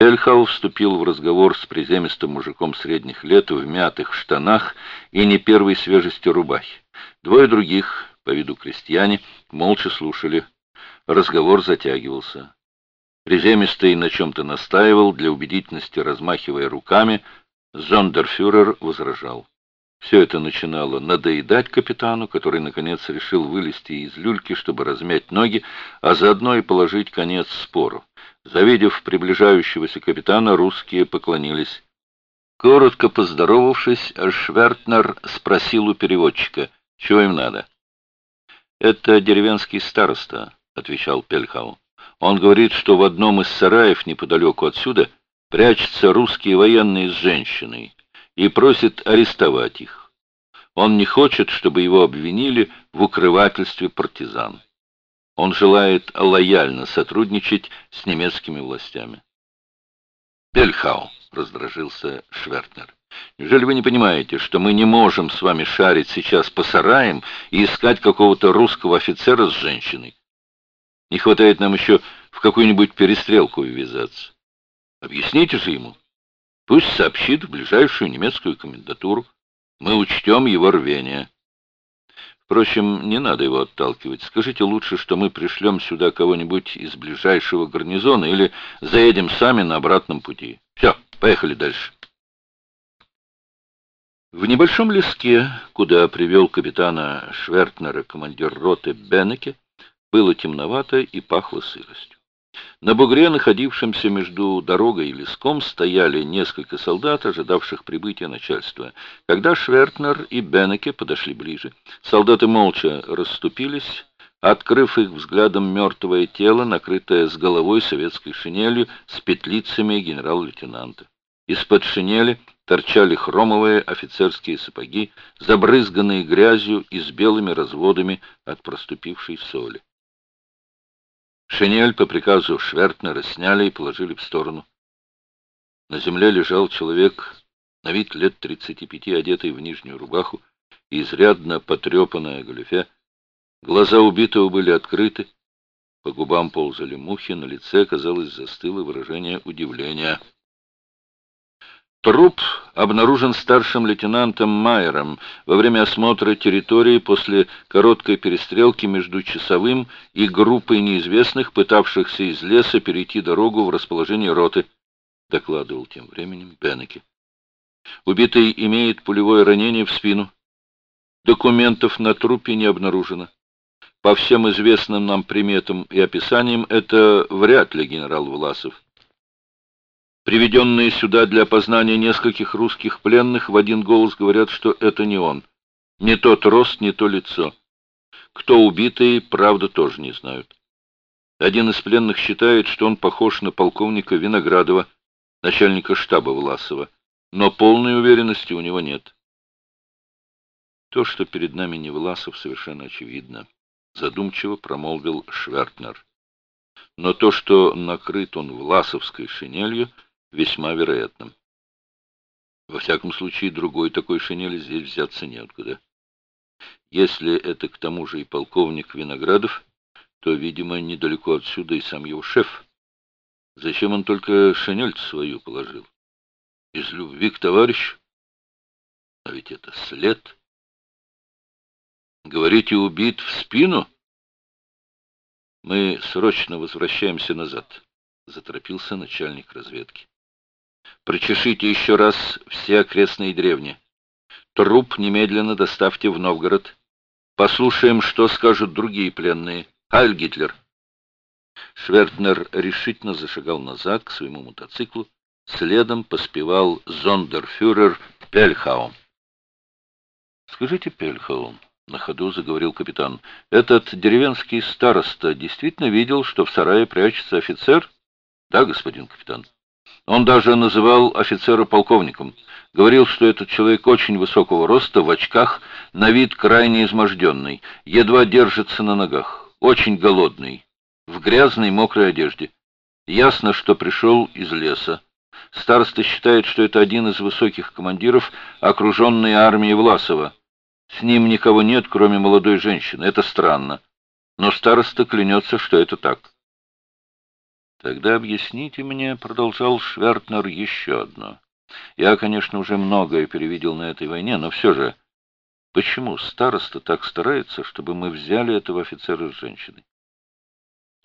Эльхау вступил в разговор с приземистым мужиком средних лет в мятых штанах и не первой свежести рубахи. Двое других, по виду крестьяне, молча слушали. Разговор затягивался. Приземистый на чем-то настаивал, для убедительности размахивая руками, зондерфюрер возражал. Все это начинало надоедать капитану, который, наконец, решил вылезти из люльки, чтобы размять ноги, а заодно и положить конец спору. Завидев приближающегося капитана, русские поклонились. Коротко поздоровавшись, Швертнер спросил у переводчика, чего им надо. «Это деревенский староста», — отвечал Пельхау. «Он говорит, что в одном из сараев неподалеку отсюда прячутся русские военные с женщиной и просит арестовать их. Он не хочет, чтобы его обвинили в укрывательстве партизан. Он желает лояльно сотрудничать с немецкими властями. «Бельхау», — раздражился Швертнер, — «неужели вы не понимаете, что мы не можем с вами шарить сейчас по сараям и искать какого-то русского офицера с женщиной? Не хватает нам еще в какую-нибудь перестрелку ввязаться. Объясните же ему. Пусть сообщит в ближайшую немецкую комендатуру. Мы учтем его рвение». Впрочем, не надо его отталкивать. Скажите лучше, что мы пришлем сюда кого-нибудь из ближайшего гарнизона или заедем сами на обратном пути. Все, поехали дальше. В небольшом леске, куда привел капитана Швертнера командир роты Беннеке, было темновато и пахло сыростью. На бугре, находившемся между дорогой и леском, стояли несколько солдат, ожидавших прибытия начальства. Когда Швертнер и Беннеке подошли ближе, солдаты молча расступились, открыв их взглядом мертвое тело, накрытое с головой советской шинелью с петлицами генерал-лейтенанта. Из-под шинели торчали хромовые офицерские сапоги, забрызганные грязью и с белыми разводами от проступившей соли. Шинель по приказу Швертнера сняли и положили в сторону. На земле лежал человек, на вид лет 35, одетый в нижнюю рубаху и изрядно потрепанная галифе. Глаза убитого были открыты, по губам ползали мухи, на лице, казалось, застыло выражение удивления. Труп обнаружен старшим лейтенантом Майером во время осмотра территории после короткой перестрелки между часовым и группой неизвестных, пытавшихся из леса перейти дорогу в расположение роты, докладывал тем временем Беннеке. Убитый имеет пулевое ранение в спину. Документов на трупе не обнаружено. По всем известным нам приметам и описаниям, это вряд ли генерал Власов. Приведенные сюда для опознания нескольких русских пленных в один голос говорят, что это не он. Не тот рост, не то лицо. Кто убитый, правда, тоже не знают. Один из пленных считает, что он похож на полковника Виноградова, начальника штаба Власова, но полной уверенности у него нет. То, что перед нами не Власов, совершенно очевидно, задумчиво промолвил Швертнер. Но то, что накрыт он власовской шинелью, весьма вероятным. Во всяком случае, другой такой шинели здесь взяться неоткуда. Если это к тому же и полковник Виноградов, то, видимо, недалеко отсюда и сам его шеф. Зачем он только шинель свою положил? Из любви к товарищу? А ведь это след. Говорите, убит в спину? Мы срочно возвращаемся назад, заторопился начальник разведки. Прочешите еще раз все окрестные деревни. Труп немедленно доставьте в Новгород. Послушаем, что скажут другие пленные. Айль Гитлер. Швертнер решительно зашагал назад к своему мотоциклу. Следом поспевал зондерфюрер Пельхаум. «Скажите, Пельхаум», — на ходу заговорил капитан, — «этот деревенский староста действительно видел, что в сарае прячется офицер?» «Да, господин капитан». Он даже называл офицера полковником. Говорил, что этот человек очень высокого роста, в очках, на вид крайне изможденный, едва держится на ногах, очень голодный, в грязной мокрой одежде. Ясно, что пришел из леса. Староста считает, что это один из высоких командиров, окруженной армией Власова. С ним никого нет, кроме молодой женщины. Это странно. Но староста клянется, что это так. Тогда объясните мне, продолжал Швертнер, еще одно. Я, конечно, уже многое перевидел на этой войне, но все же, почему староста так старается, чтобы мы взяли этого офицера с женщиной?